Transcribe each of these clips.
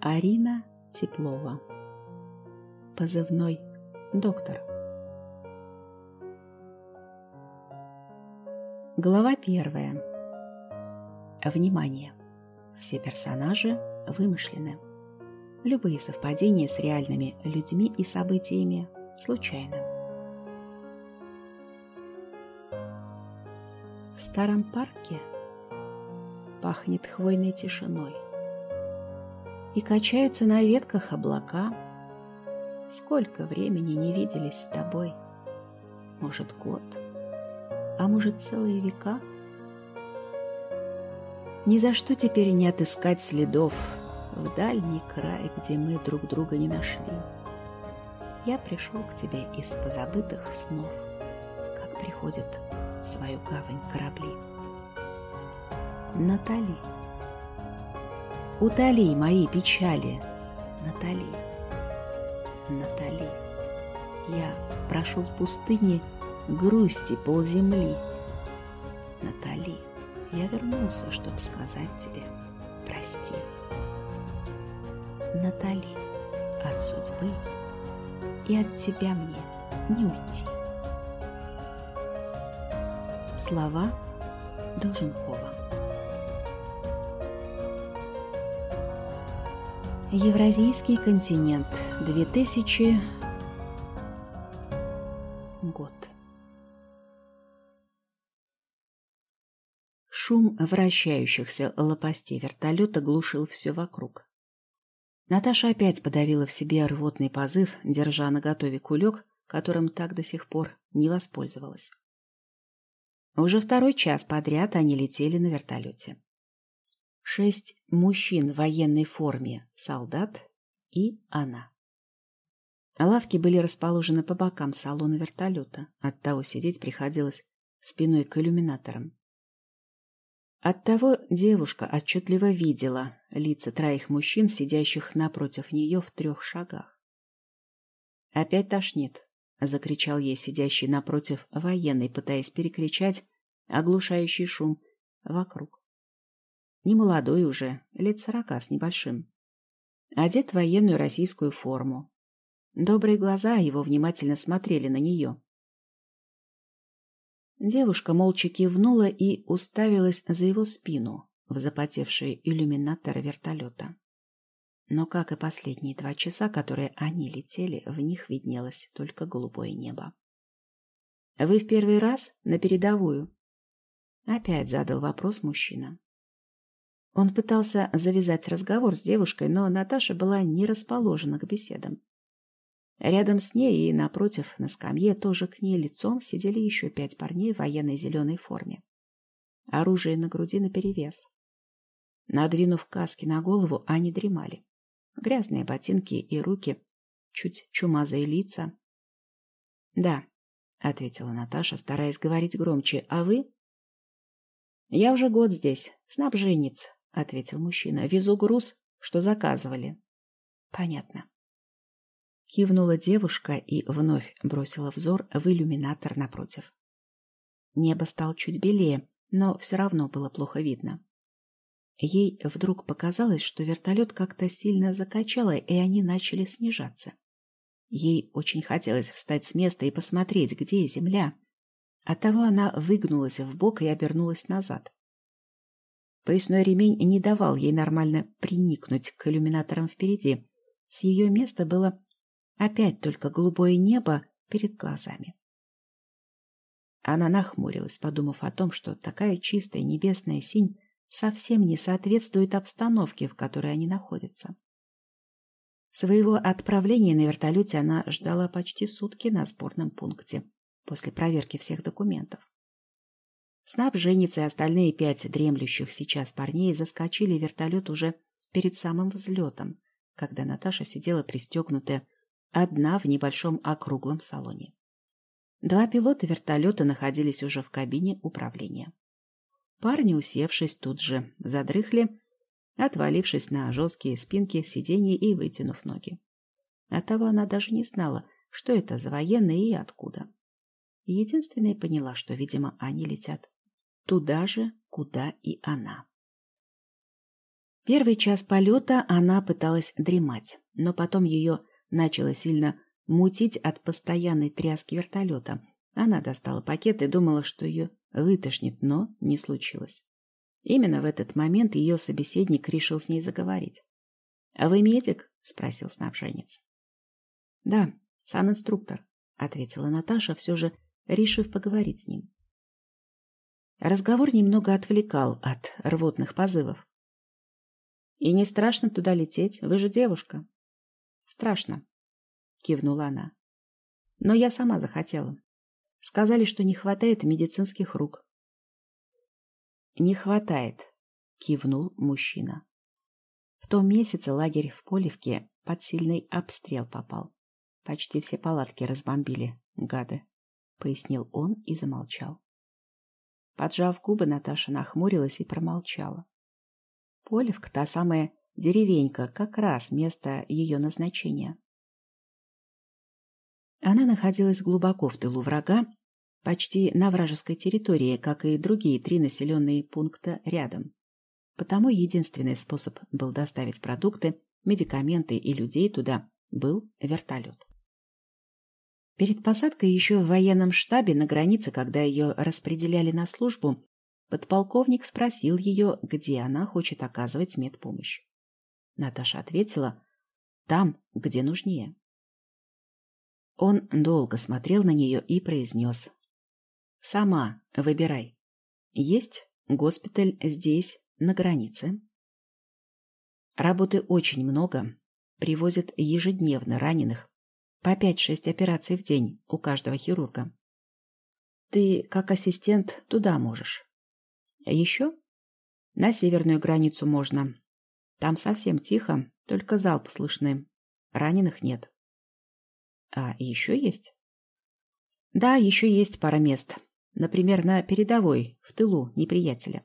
Арина Теплова. Позывной «Доктор». Глава первая. Внимание! Все персонажи вымышлены. Любые совпадения с реальными людьми и событиями случайны. В старом парке пахнет хвойной тишиной – и качаются на ветках облака. Сколько времени не виделись с тобой? Может, год, а может, целые века? Ни за что теперь не отыскать следов в дальний край, где мы друг друга не нашли. Я пришел к тебе из позабытых снов, как приходят в свою гавань корабли. Натали. Утоли мои печали, Натали. Натали, я прошел пустыни грусти полземли. Натали, я вернулся, чтоб сказать тебе прости. Натали, от судьбы и от тебя мне не уйти. Слова Долженкова Евразийский континент, 2000 год. Шум вращающихся лопастей вертолета глушил все вокруг. Наташа опять подавила в себе рвотный позыв, держа на готове кулек, которым так до сих пор не воспользовалась. Уже второй час подряд они летели на вертолете шесть мужчин в военной форме, солдат и она. Лавки были расположены по бокам салона вертолета, оттого сидеть приходилось спиной к иллюминаторам. Оттого девушка отчетливо видела лица троих мужчин, сидящих напротив нее в трех шагах. «Опять тошнит», — закричал ей сидящий напротив военный, пытаясь перекричать оглушающий шум вокруг. Немолодой уже, лет сорока с небольшим. Одет в военную российскую форму. Добрые глаза его внимательно смотрели на нее. Девушка молча кивнула и уставилась за его спину в запотевшие иллюминаторы вертолета. Но, как и последние два часа, которые они летели, в них виднелось только голубое небо. «Вы в первый раз на передовую?» Опять задал вопрос мужчина. Он пытался завязать разговор с девушкой, но Наташа была не расположена к беседам. Рядом с ней и напротив, на скамье, тоже к ней лицом сидели еще пять парней в военной зеленой форме. Оружие на груди наперевес. Надвинув каски на голову, они дремали. Грязные ботинки и руки, чуть чумазые лица. «Да», — ответила Наташа, стараясь говорить громче, — «а вы?» «Я уже год здесь, снабженец, — ответил мужчина. — Везу груз, что заказывали. — Понятно. Кивнула девушка и вновь бросила взор в иллюминатор напротив. Небо стало чуть белее, но все равно было плохо видно. Ей вдруг показалось, что вертолет как-то сильно закачало, и они начали снижаться. Ей очень хотелось встать с места и посмотреть, где земля. Оттого она выгнулась в бок и обернулась назад. Поясной ремень не давал ей нормально приникнуть к иллюминаторам впереди. С ее места было опять только голубое небо перед глазами. Она нахмурилась, подумав о том, что такая чистая небесная синь совсем не соответствует обстановке, в которой они находятся. Своего отправления на вертолете она ждала почти сутки на сборном пункте после проверки всех документов. Снабженец и остальные пять дремлющих сейчас парней заскочили в вертолет уже перед самым взлетом, когда Наташа сидела пристегнутая одна в небольшом округлом салоне. Два пилота вертолета находились уже в кабине управления. Парни, усевшись тут же, задрыхли, отвалившись на жесткие спинки сидений и вытянув ноги. Оттого она даже не знала, что это за военные и откуда. Единственная поняла, что, видимо, они летят туда же, куда и она. Первый час полета она пыталась дремать, но потом ее начало сильно мутить от постоянной тряски вертолета. Она достала пакет и думала, что ее вытошнит, но не случилось. Именно в этот момент ее собеседник решил с ней заговорить. «А вы медик?» — спросил снабженец. «Да, санинструктор», — ответила Наташа, все же решив поговорить с ним. Разговор немного отвлекал от рвотных позывов. «И не страшно туда лететь? Вы же девушка». «Страшно», — кивнула она. «Но я сама захотела. Сказали, что не хватает медицинских рук». «Не хватает», — кивнул мужчина. В том месяце лагерь в Полевке под сильный обстрел попал. Почти все палатки разбомбили, гады, — пояснил он и замолчал. Поджав губы, Наташа нахмурилась и промолчала. Полевка, та самая деревенька, как раз место ее назначения. Она находилась глубоко в тылу врага, почти на вражеской территории, как и другие три населенные пункта рядом. Потому единственный способ был доставить продукты, медикаменты и людей туда был вертолет. Перед посадкой еще в военном штабе на границе, когда ее распределяли на службу, подполковник спросил ее, где она хочет оказывать медпомощь. Наташа ответила, там, где нужнее. Он долго смотрел на нее и произнес. «Сама выбирай. Есть госпиталь здесь, на границе. Работы очень много. Привозят ежедневно раненых. По 5-6 операций в день у каждого хирурга. Ты, как ассистент, туда можешь. Еще? На северную границу можно. Там совсем тихо, только залп слышны. Раненых нет. А еще есть? Да, еще есть пара мест. Например, на передовой, в тылу неприятеля.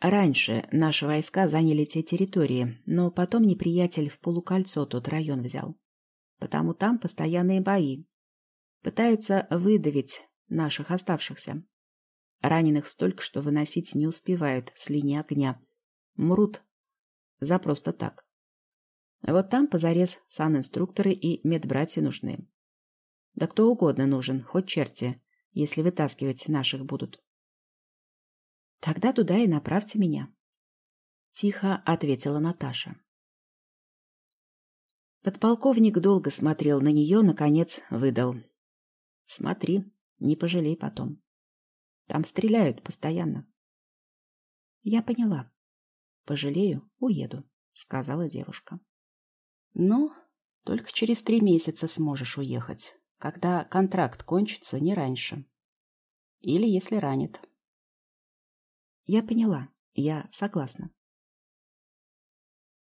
Раньше наши войска заняли те территории, но потом неприятель в полукольцо тот район взял. Потому там постоянные бои. Пытаются выдавить наших оставшихся. Раненых столько, что выносить не успевают с линии огня. Мрут за просто так. Вот там позарез санинструкторы и медбратья нужны. Да кто угодно нужен, хоть черти, если вытаскивать наших будут. Тогда туда и направьте меня. Тихо ответила Наташа. Подполковник долго смотрел на нее, наконец выдал. Смотри, не пожалей потом. Там стреляют постоянно. Я поняла. Пожалею, уеду, сказала девушка. Ну, только через три месяца сможешь уехать, когда контракт кончится не раньше. Или если ранит. Я поняла. Я согласна.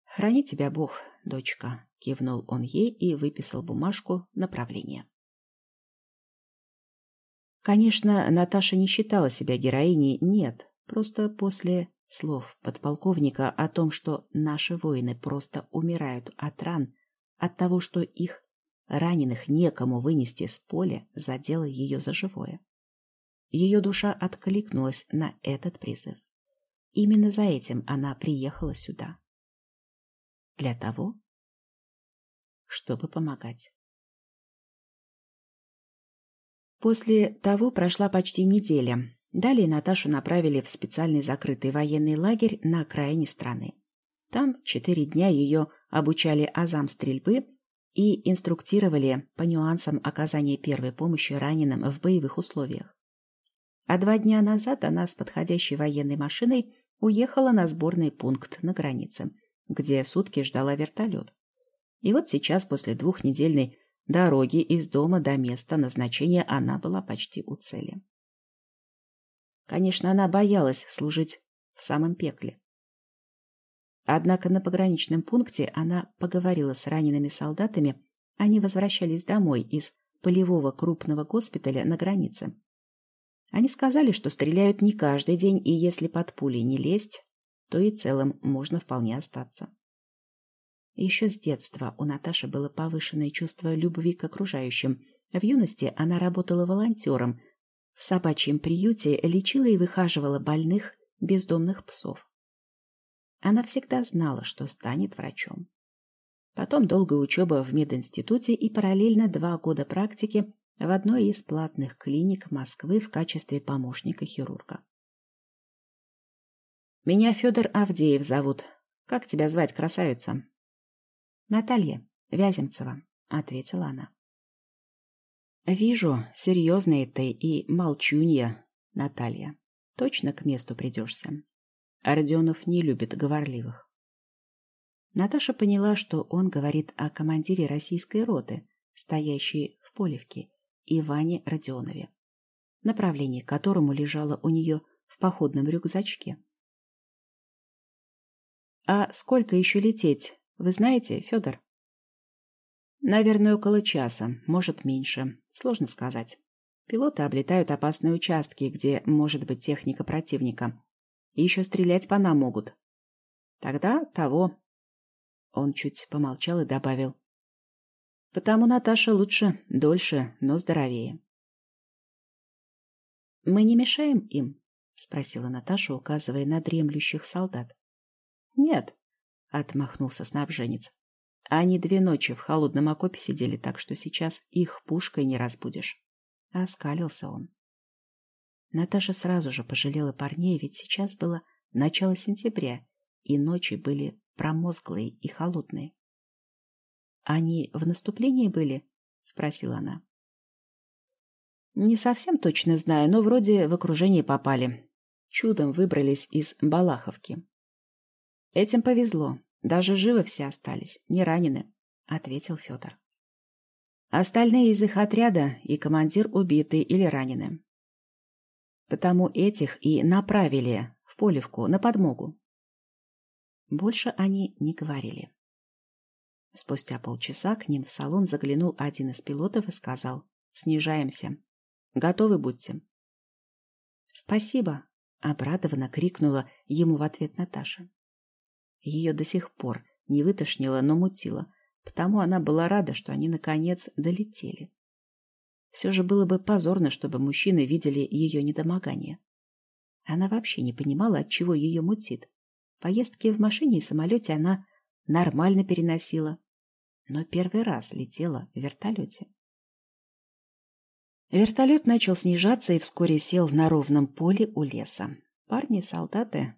Храни тебя Бог, дочка, кивнул он ей и выписал бумажку направления. Конечно, Наташа не считала себя героиней, нет, просто после слов подполковника о том, что наши воины просто умирают от ран, от того, что их раненых некому вынести с поля, задело ее за живое. Ее душа откликнулась на этот призыв. Именно за этим она приехала сюда. Для того, чтобы помогать. После того прошла почти неделя. Далее Наташу направили в специальный закрытый военный лагерь на окраине страны. Там четыре дня ее обучали азам стрельбы и инструктировали по нюансам оказания первой помощи раненым в боевых условиях. А два дня назад она с подходящей военной машиной уехала на сборный пункт на границе, где сутки ждала вертолет. И вот сейчас, после двухнедельной дороги из дома до места назначения, она была почти у цели. Конечно, она боялась служить в самом пекле. Однако на пограничном пункте она поговорила с ранеными солдатами, они возвращались домой из полевого крупного госпиталя на границе. Они сказали, что стреляют не каждый день, и если под пулей не лезть, то и целым можно вполне остаться. Еще с детства у Наташи было повышенное чувство любви к окружающим. В юности она работала волонтером. В собачьем приюте лечила и выхаживала больных бездомных псов. Она всегда знала, что станет врачом. Потом долгая учеба в мединституте и параллельно два года практики в одной из платных клиник Москвы в качестве помощника хирурга. «Меня Федор Авдеев зовут. Как тебя звать, красавица?» «Наталья Вяземцева», — ответила она. «Вижу, серьезная ты и молчунья, Наталья. Точно к месту придешься. Родионов не любит говорливых». Наташа поняла, что он говорит о командире российской роты, стоящей в Полевке, Иване Родионове, направление которому лежало у нее в походном рюкзачке. «А сколько еще лететь, вы знаете, Федор?» «Наверное, около часа, может, меньше. Сложно сказать. Пилоты облетают опасные участки, где может быть техника противника. И еще стрелять по нам могут. Тогда того...» Он чуть помолчал и добавил. Потому Наташа лучше, дольше, но здоровее. «Мы не мешаем им?» — спросила Наташа, указывая на дремлющих солдат. «Нет», — отмахнулся снабженец. «Они две ночи в холодном окопе сидели, так что сейчас их пушкой не разбудишь». Оскалился он. Наташа сразу же пожалела парней, ведь сейчас было начало сентября, и ночи были промозглые и холодные. «Они в наступлении были?» — спросила она. «Не совсем точно знаю, но вроде в окружение попали. Чудом выбрались из Балаховки». «Этим повезло. Даже живы все остались, не ранены», — ответил Федор. «Остальные из их отряда и командир убиты или ранены. Потому этих и направили в Полевку на подмогу». Больше они не говорили. Спустя полчаса к ним в салон заглянул один из пилотов и сказал «Снижаемся. Готовы будьте». «Спасибо!» — обрадованно крикнула ему в ответ Наташа. Ее до сих пор не вытошнило, но мутило, потому она была рада, что они, наконец, долетели. Все же было бы позорно, чтобы мужчины видели ее недомогание. Она вообще не понимала, от чего ее мутит. Поездки в машине и самолете она нормально переносила, но первый раз летела в вертолете. Вертолет начал снижаться и вскоре сел на ровном поле у леса. Парни и солдаты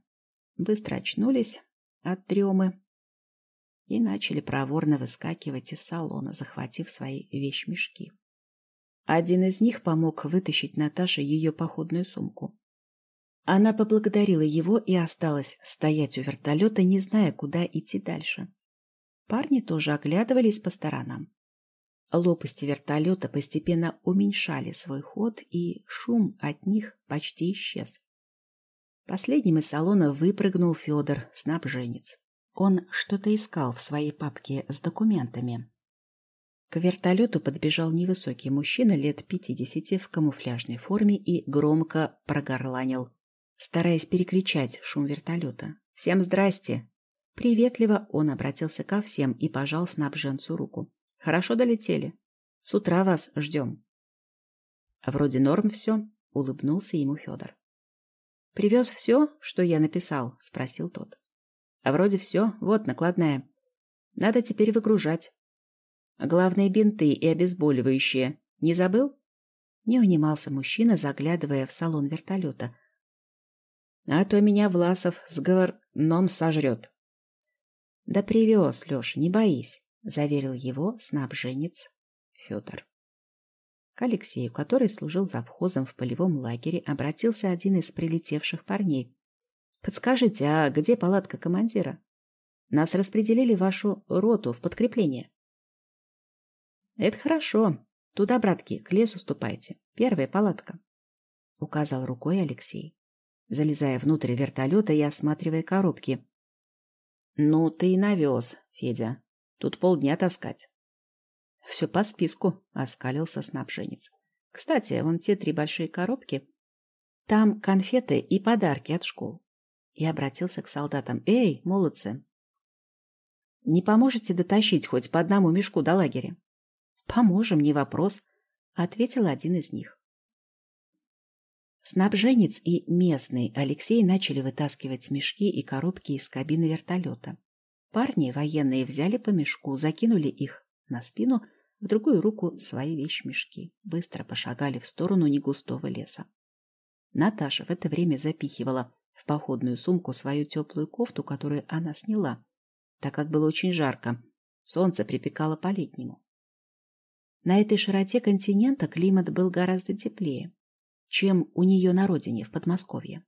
быстро очнулись от дремы и начали проворно выскакивать из салона, захватив свои вещмешки. Один из них помог вытащить Наташе ее походную сумку. Она поблагодарила его и осталась стоять у вертолета, не зная, куда идти дальше. Парни тоже оглядывались по сторонам. Лопасти вертолета постепенно уменьшали свой ход, и шум от них почти исчез. Последним из салона выпрыгнул Федор, снабженец. Он что-то искал в своей папке с документами. К вертолету подбежал невысокий мужчина лет пятидесяти в камуфляжной форме и громко прогорланил стараясь перекричать шум вертолета. «Всем здрасте!» Приветливо он обратился ко всем и пожал снабженцу руку. «Хорошо долетели. С утра вас ждем». «Вроде норм все», — улыбнулся ему Федор. «Привез все, что я написал?» — спросил тот. «А вроде все. Вот накладная. Надо теперь выгружать. Главные бинты и обезболивающие. Не забыл?» Не унимался мужчина, заглядывая в салон вертолета, а то меня Власов с говорном сожрет. — Да привез, Леша, не боись, — заверил его снабженец Федор. К Алексею, который служил завхозом в полевом лагере, обратился один из прилетевших парней. — Подскажите, а где палатка командира? Нас распределили в вашу роту в подкрепление. — Это хорошо. Туда, братки, к лесу ступайте. Первая палатка, — указал рукой Алексей залезая внутрь вертолета и осматривая коробки. «Ну, ты и навез, Федя. Тут полдня таскать». «Все по списку», — оскалился снабженец. «Кстати, вон те три большие коробки. Там конфеты и подарки от школ». И обратился к солдатам. «Эй, молодцы! Не поможете дотащить хоть по одному мешку до лагеря?» «Поможем, не вопрос», — ответил один из них. Снабженец и местный Алексей начали вытаскивать мешки и коробки из кабины вертолета. Парни военные взяли по мешку, закинули их на спину, в другую руку свои вещмешки. Быстро пошагали в сторону негустого леса. Наташа в это время запихивала в походную сумку свою теплую кофту, которую она сняла, так как было очень жарко. Солнце припекало по-летнему. На этой широте континента климат был гораздо теплее чем у нее на родине, в Подмосковье.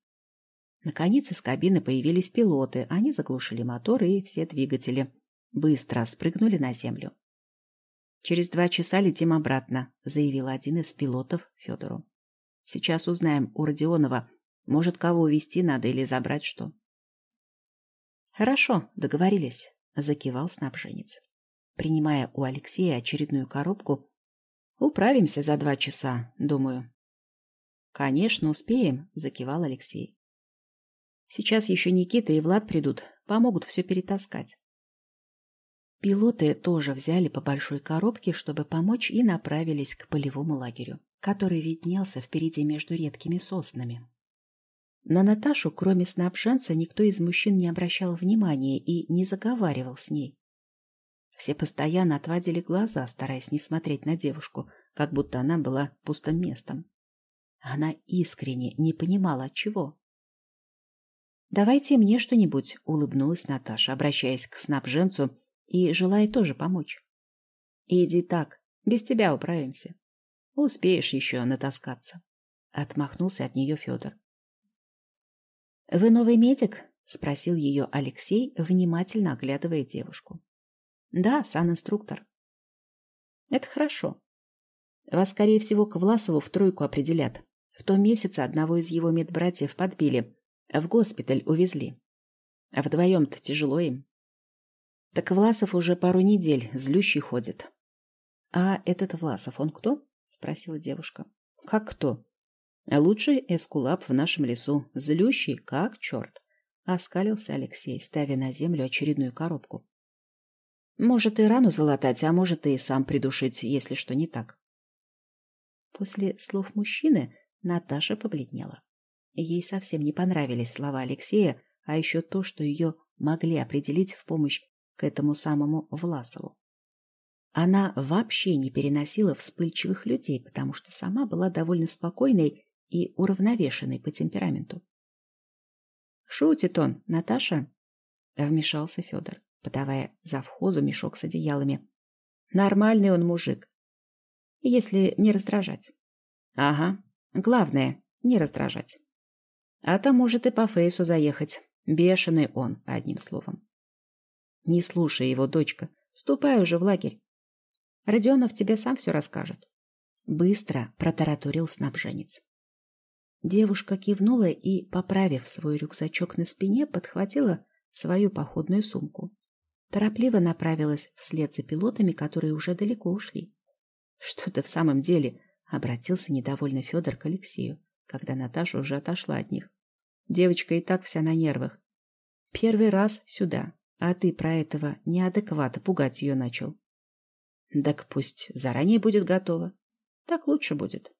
Наконец из кабины появились пилоты, они заглушили моторы и все двигатели. Быстро спрыгнули на землю. «Через два часа летим обратно», — заявил один из пилотов Федору. «Сейчас узнаем у Родионова, может, кого увезти надо или забрать что». «Хорошо, договорились», — закивал снабженец. Принимая у Алексея очередную коробку, «Управимся за два часа, думаю». «Конечно, успеем», — закивал Алексей. «Сейчас еще Никита и Влад придут, помогут все перетаскать». Пилоты тоже взяли по большой коробке, чтобы помочь, и направились к полевому лагерю, который виднелся впереди между редкими соснами. На Наташу, кроме снабженца, никто из мужчин не обращал внимания и не заговаривал с ней. Все постоянно отводили глаза, стараясь не смотреть на девушку, как будто она была пустым местом. Она искренне не понимала, чего. «Давайте мне что-нибудь», — улыбнулась Наташа, обращаясь к снабженцу и желая тоже помочь. «Иди так, без тебя управимся. Успеешь еще натаскаться», — отмахнулся от нее Федор. «Вы новый медик?» — спросил ее Алексей, внимательно оглядывая девушку. «Да, санинструктор». «Это хорошо. Вас, скорее всего, к Власову в тройку определят. В том месяце одного из его медбратьев подбили, в госпиталь увезли. А вдвоем-то тяжело им. Так Власов уже пару недель злющий ходит. — А этот Власов, он кто? — спросила девушка. — Как кто? — Лучший эскулап в нашем лесу. Злющий, как черт. Оскалился Алексей, ставя на землю очередную коробку. Может и рану залатать, а может и сам придушить, если что не так. После слов мужчины Наташа побледнела. Ей совсем не понравились слова Алексея, а еще то, что ее могли определить в помощь к этому самому Власову. Она вообще не переносила вспыльчивых людей, потому что сама была довольно спокойной и уравновешенной по темпераменту. «Шутит он, Наташа?» — вмешался Федор, подавая завхозу мешок с одеялами. «Нормальный он мужик, если не раздражать». «Ага, Главное — не раздражать. А то может и по фейсу заехать. Бешеный он, одним словом. Не слушай его, дочка. Ступай уже в лагерь. Родионов тебе сам все расскажет. Быстро протараторил снабженец. Девушка кивнула и, поправив свой рюкзачок на спине, подхватила свою походную сумку. Торопливо направилась вслед за пилотами, которые уже далеко ушли. Что-то в самом деле Обратился недовольно Федор к Алексею, когда Наташа уже отошла от них. Девочка и так вся на нервах. Первый раз сюда, а ты про этого неадеквата пугать ее начал. Так пусть заранее будет готова. Так лучше будет.